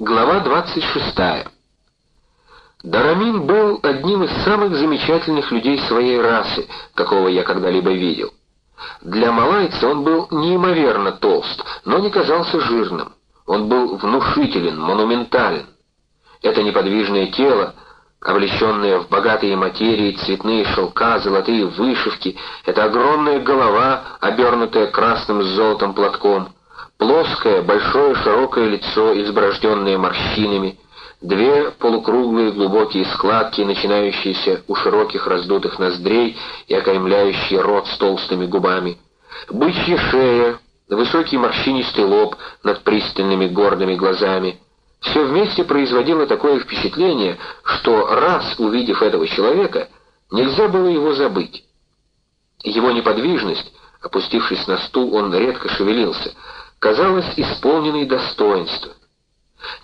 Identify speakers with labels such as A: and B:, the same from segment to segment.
A: Глава 26. Дарамин был одним из самых замечательных людей своей расы, какого я когда-либо видел. Для малайца он был неимоверно толст, но не казался жирным. Он был внушителен, монументален. Это неподвижное тело, облеченное в богатые материи, цветные шелка, золотые вышивки, это огромная голова, обернутая красным с золотом платком — Плоское, большое, широкое лицо, изброжденное морщинами, две полукруглые глубокие складки, начинающиеся у широких раздутых ноздрей и окаймляющие рот с толстыми губами, бычья шея, высокий морщинистый лоб над пристальными гордыми глазами. Все вместе производило такое впечатление, что раз увидев этого человека, нельзя было его забыть. Его неподвижность, опустившись на стул, он редко шевелился — казалась исполненной достоинства.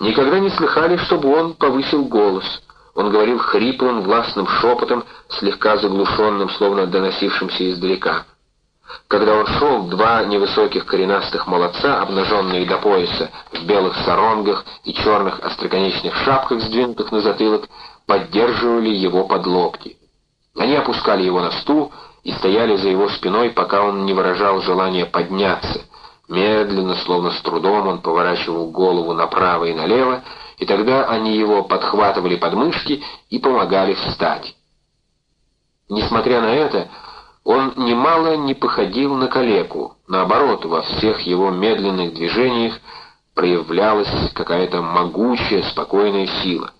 A: Никогда не слыхали, чтобы он повысил голос. Он говорил хриплым, властным шепотом, слегка заглушенным, словно доносившимся издалека. Когда он шел, два невысоких коренастых молодца, обнаженные до пояса, в белых саронгах и черных остроконечных шапках, сдвинутых на затылок, поддерживали его под локти. Они опускали его на стул и стояли за его спиной, пока он не выражал желания подняться — Медленно, словно с трудом, он поворачивал голову направо и налево, и тогда они его подхватывали под мышки и помогали встать. Несмотря на это, он немало не походил на калеку, наоборот, во всех его медленных движениях проявлялась какая-то могучая, спокойная сила.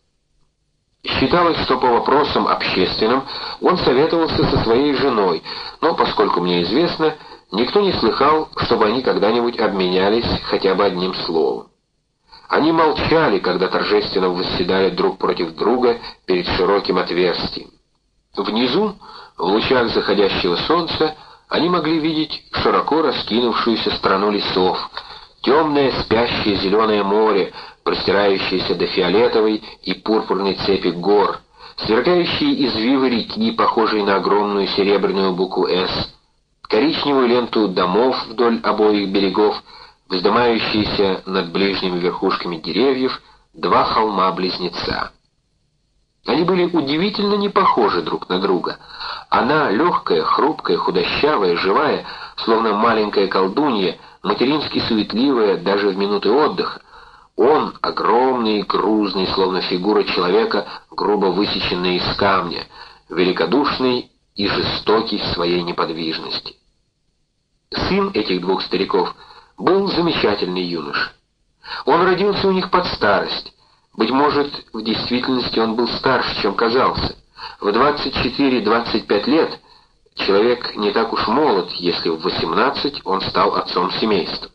A: Считалось, что по вопросам общественным он советовался со своей женой, но, поскольку мне известно, Никто не слыхал, чтобы они когда-нибудь обменялись хотя бы одним словом. Они молчали, когда торжественно восседали друг против друга перед широким отверстием. Внизу, в лучах заходящего солнца, они могли видеть широко раскинувшуюся страну лесов, темное спящее зеленое море, простирающееся до фиолетовой и пурпурной цепи гор, сверкающие извивы реки, похожие на огромную серебряную букву «С», коричневую ленту домов вдоль обоих берегов, вздымающиеся над ближними верхушками деревьев, два холма-близнеца. Они были удивительно не похожи друг на друга. Она легкая, хрупкая, худощавая, живая, словно маленькая колдунья, матерински суетливая даже в минуты отдыха. Он огромный грузный, словно фигура человека, грубо высеченная из камня, великодушный и жестокий в своей неподвижности. Сын этих двух стариков был замечательный юнош. Он родился у них под старость. Быть может, в действительности он был старше, чем казался. В 24-25 лет человек не так уж молод, если в 18 он стал отцом семейства.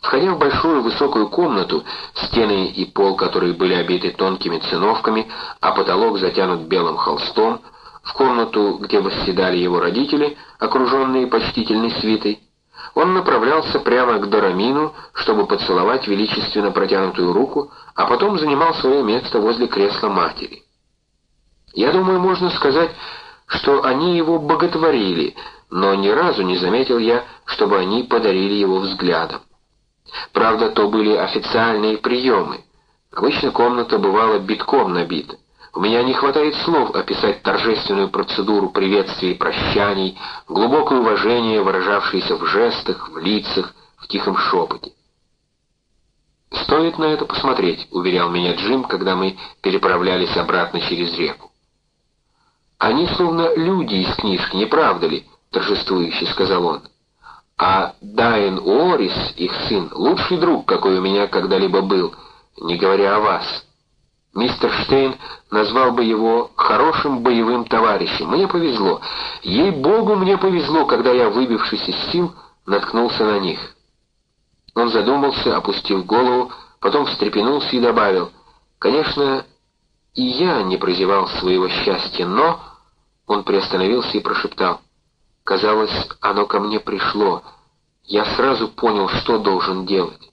A: Входя в большую высокую комнату, стены и пол которой были обиты тонкими циновками, а потолок затянут белым холстом, в комнату, где восседали его родители, окруженные почтительной свитой, он направлялся прямо к Дорамину, чтобы поцеловать величественно протянутую руку, а потом занимал свое место возле кресла матери. Я думаю, можно сказать, что они его боготворили, но ни разу не заметил я, чтобы они подарили его взглядом. Правда, то были официальные приемы. Обычно комната бывала битком набита. У меня не хватает слов описать торжественную процедуру приветствий и прощаний, глубокое уважение, выражавшееся в жестах, в лицах, в тихом шепоте. «Стоит на это посмотреть», — уверял меня Джим, когда мы переправлялись обратно через реку. «Они словно люди из книжки, не правда ли?» — торжествующе сказал он. «А Дайн Уоррис, их сын, лучший друг, какой у меня когда-либо был, не говоря о вас». Мистер Штейн назвал бы его хорошим боевым товарищем. Мне повезло. Ей-богу, мне повезло, когда я, выбившись из сил, наткнулся на них. Он задумался, опустил голову, потом встрепенулся и добавил, «Конечно, и я не прозевал своего счастья, но...» Он приостановился и прошептал, «Казалось, оно ко мне пришло. Я сразу понял, что должен делать».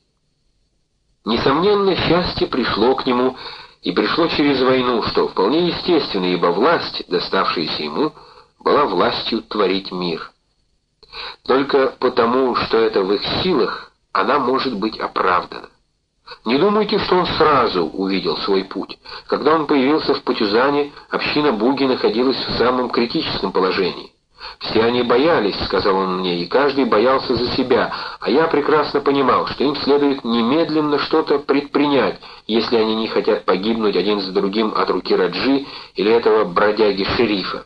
A: Несомненно, счастье пришло к нему, и пришло через войну, что вполне естественно, ибо власть, доставшаяся ему, была властью творить мир. Только потому, что это в их силах, она может быть оправдана. Не думайте, что он сразу увидел свой путь. Когда он появился в Патюзане, община Буги находилась в самом критическом положении. «Все они боялись», — сказал он мне, — «и каждый боялся за себя, а я прекрасно понимал, что им следует немедленно что-то предпринять, если они не хотят погибнуть один за другим от руки Раджи или этого бродяги-шерифа».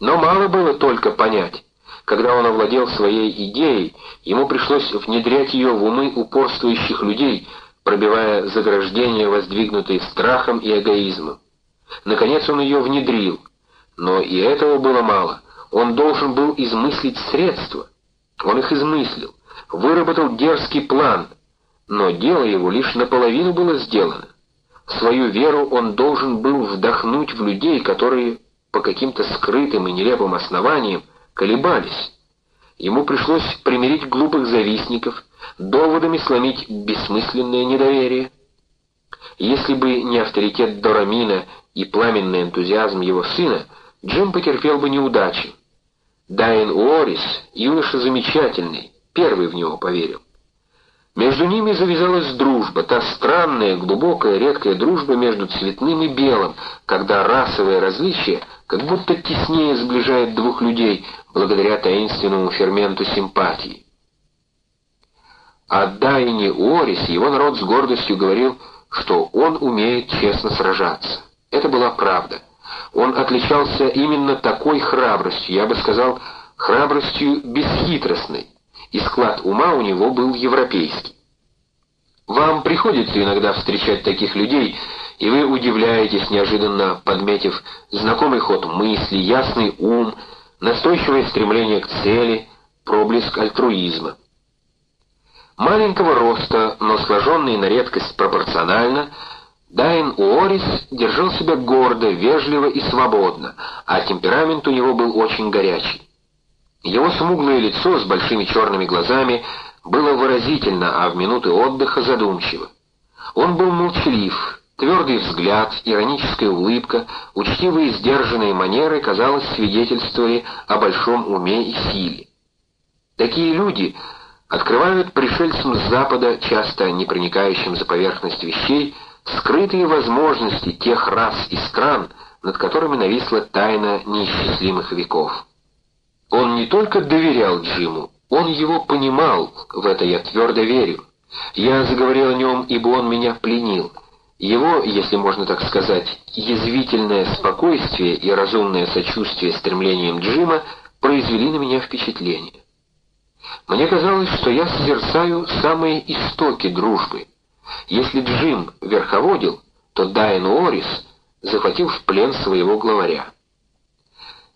A: Но мало было только понять. Когда он овладел своей идеей, ему пришлось внедрять ее в умы упорствующих людей, пробивая заграждения, воздвигнутые страхом и эгоизмом. Наконец он ее внедрил, но и этого было мало. Он должен был измыслить средства. Он их измыслил, выработал дерзкий план, но дело его лишь наполовину было сделано. Свою веру он должен был вдохнуть в людей, которые по каким-то скрытым и нелепым основаниям колебались. Ему пришлось примирить глупых завистников, доводами сломить бессмысленное недоверие. Если бы не авторитет Дорамина и пламенный энтузиазм его сына, Джим потерпел бы неудачу. Дайн Уоррис, юноша замечательный, первый в него поверил. Между ними завязалась дружба, та странная, глубокая, редкая дружба между цветным и белым, когда расовое различие как будто теснее сближает двух людей благодаря таинственному ферменту симпатии. О Дайне Уоррисе его народ с гордостью говорил, что он умеет честно сражаться. Это была правда. Он отличался именно такой храбростью, я бы сказал, храбростью бесхитростной и склад ума у него был европейский. Вам приходится иногда встречать таких людей, и вы удивляетесь, неожиданно подметив знакомый ход мысли, ясный ум, настойчивое стремление к цели, проблеск альтруизма. Маленького роста, но сложенный на редкость пропорционально, Дайн Уоррис держал себя гордо, вежливо и свободно, а темперамент у него был очень горячий. Его смуглое лицо с большими черными глазами было выразительно, а в минуты отдыха задумчиво. Он был молчалив, твердый взгляд, ироническая улыбка, учтивые сдержанные манеры, казалось, свидетельствовали о большом уме и силе. Такие люди открывают пришельцам с Запада, часто не проникающим за поверхность вещей, скрытые возможности тех рас и стран, над которыми нависла тайна неисчислимых веков. Он не только доверял Джиму, он его понимал, в это я твердо верю. Я заговорил о нем, ибо он меня пленил. Его, если можно так сказать, язвительное спокойствие и разумное сочувствие стремлением Джима произвели на меня впечатление. Мне казалось, что я созерцаю самые истоки дружбы. Если Джим верховодил, то Дайн Уоррис захватил в плен своего главаря.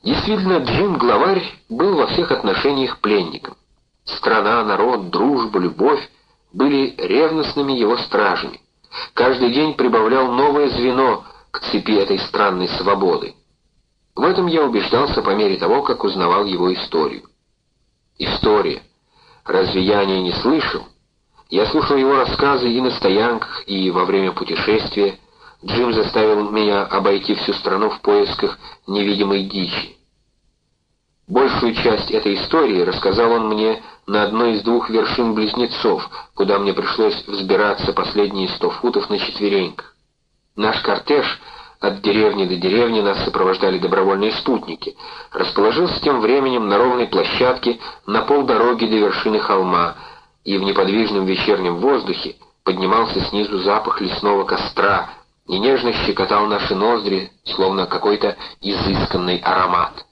A: Действительно, Джим Главарь был во всех отношениях пленником. Страна, народ, дружба, любовь были ревностными его стражами. Каждый день прибавлял новое звено к цепи этой странной свободы. В этом я убеждался по мере того, как узнавал его историю. История. Разве я о ней не слышал? Я слушал его рассказы и на стоянках, и во время путешествия, Джим заставил меня обойти всю страну в поисках невидимой дичи. Большую часть этой истории рассказал он мне на одной из двух вершин близнецов, куда мне пришлось взбираться последние сто футов на четвереньках. Наш кортеж от деревни до деревни нас сопровождали добровольные спутники. Расположился тем временем на ровной площадке на полдороги до вершины холма, и в неподвижном вечернем воздухе поднимался снизу запах лесного костра, и нежно щекотал наши ноздри, словно какой-то изысканный аромат.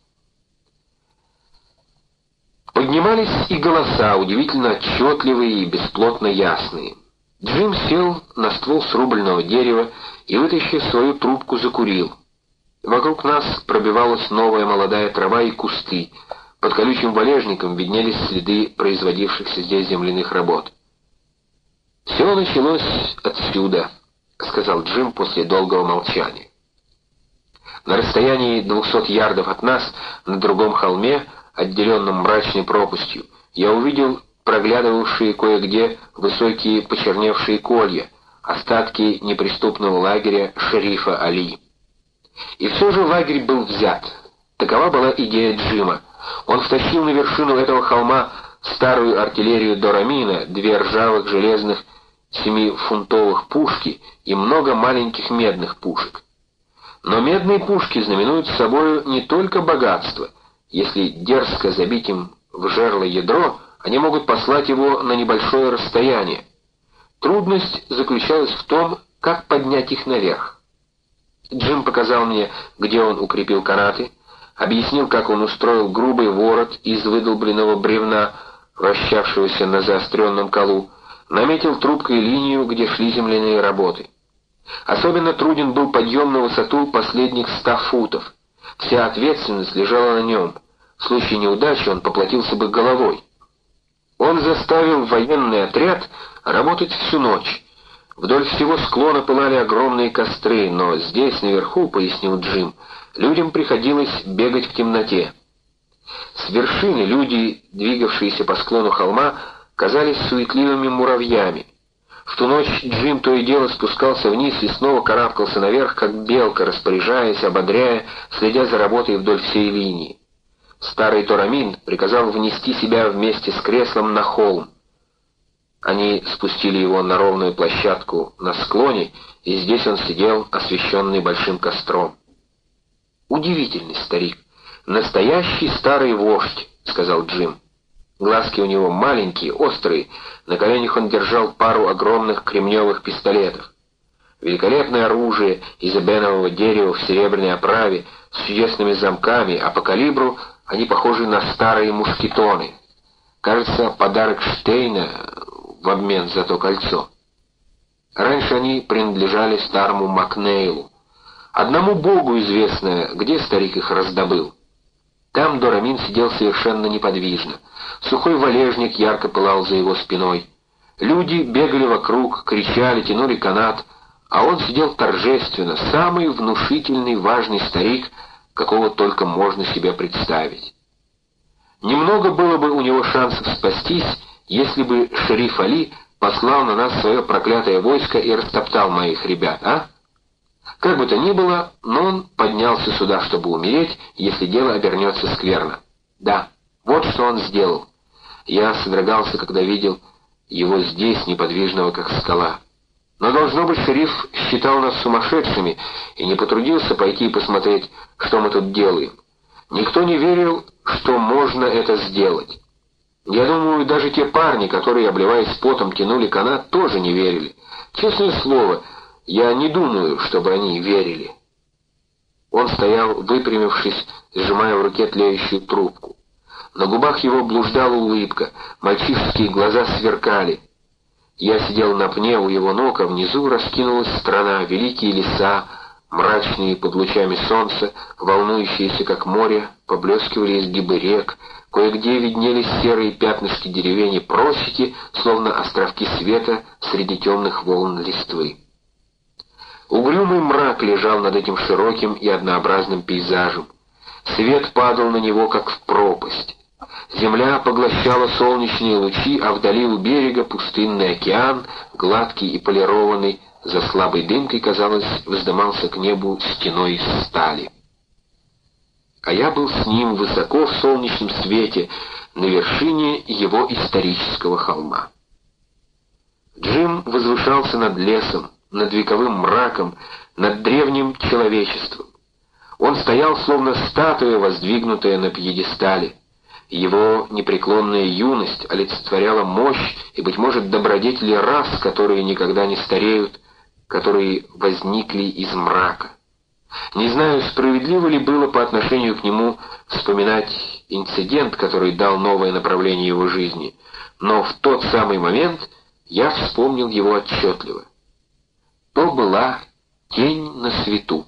A: Поднимались и голоса, удивительно отчетливые и бесплотно ясные. Джим сел на ствол срубленного дерева и, вытащив свою трубку, закурил. Вокруг нас пробивалась новая молодая трава и кусты. Под колючим валежником виднелись следы производившихся здесь земляных работ. «Все началось отсюда», — сказал Джим после долгого молчания. На расстоянии двухсот ярдов от нас, на другом холме, отделенном мрачной пропастью, я увидел проглядывавшие кое-где высокие почерневшие колья, остатки неприступного лагеря шерифа Али. И все же лагерь был взят. Такова была идея Джима. Он втащил на вершину этого холма старую артиллерию Дорамина, две ржавых железных семифунтовых пушки и много маленьких медных пушек. Но медные пушки знаменуют собой не только богатство. Если дерзко забить им в жерло ядро, они могут послать его на небольшое расстояние. Трудность заключалась в том, как поднять их наверх. Джим показал мне, где он укрепил канаты, объяснил, как он устроил грубый ворот из выдолбленного бревна, вращавшегося на заостренном колу, наметил трубкой линию, где шли земляные работы. Особенно труден был подъем на высоту последних ста футов. Вся ответственность лежала на нем. В случае неудачи он поплатился бы головой. Он заставил военный отряд работать всю ночь. Вдоль всего склона пылали огромные костры, но здесь, наверху, пояснил Джим, людям приходилось бегать в темноте. С вершины люди, двигавшиеся по склону холма, казались суетливыми муравьями. В ту ночь Джим то и дело спускался вниз и снова карабкался наверх, как белка, распоряжаясь, ободряя, следя за работой вдоль всей линии. Старый Торамин приказал внести себя вместе с креслом на холм. Они спустили его на ровную площадку на склоне, и здесь он сидел, освещенный большим костром. «Удивительный старик, настоящий старый вождь», — сказал Джим. Глазки у него маленькие, острые, на коленях он держал пару огромных кремневых пистолетов. Великолепное оружие из эбенового дерева в серебряной оправе с чудесными замками, а по калибру они похожи на старые мушкетоны. Кажется, подарок Штейна в обмен за то кольцо. Раньше они принадлежали старому Макнейлу. Одному богу известно, где старик их раздобыл. Там Дорамин сидел совершенно неподвижно. Сухой валежник ярко пылал за его спиной. Люди бегали вокруг, кричали, тянули канат, а он сидел торжественно, самый внушительный, важный старик, какого только можно себе представить. Немного было бы у него шансов спастись, если бы шериф Али послал на нас свое проклятое войско и растоптал моих ребят, а? Как бы то ни было, но он поднялся сюда, чтобы умереть, если дело обернется скверно. Да, вот что он сделал. Я содрогался, когда видел его здесь, неподвижного как скала. Но, должно быть, шериф считал нас сумасшедшими и не потрудился пойти и посмотреть, что мы тут делаем. Никто не верил, что можно это сделать. Я думаю, даже те парни, которые, обливаясь потом, тянули канат, тоже не верили. Честное слово, я не думаю, чтобы они верили. Он стоял, выпрямившись, сжимая в руке тлеющую трубку. На губах его блуждала улыбка, мальчишеские глаза сверкали. Я сидел на пне у его ног, а внизу раскинулась страна, великие леса, мрачные под лучами солнца, волнующиеся как море, поблескивали изгибы рек, кое-где виднелись серые пятнышки деревень и просеки, словно островки света среди темных волн листвы. Угрюмый мрак лежал над этим широким и однообразным пейзажем. Свет падал на него, как в пропасть. Земля поглощала солнечные лучи, а вдали у берега пустынный океан, гладкий и полированный, за слабой дымкой, казалось, вздымался к небу стеной из стали. А я был с ним высоко в солнечном свете, на вершине его исторического холма. Джим возвышался над лесом, над вековым мраком, над древним человечеством. Он стоял, словно статуя, воздвигнутая на пьедестале. Его непреклонная юность олицетворяла мощь и, быть может, добродетели рас, которые никогда не стареют, которые возникли из мрака. Не знаю, справедливо ли было по отношению к нему вспоминать инцидент, который дал новое направление его жизни, но в тот самый момент я вспомнил его отчетливо. То была тень на свету.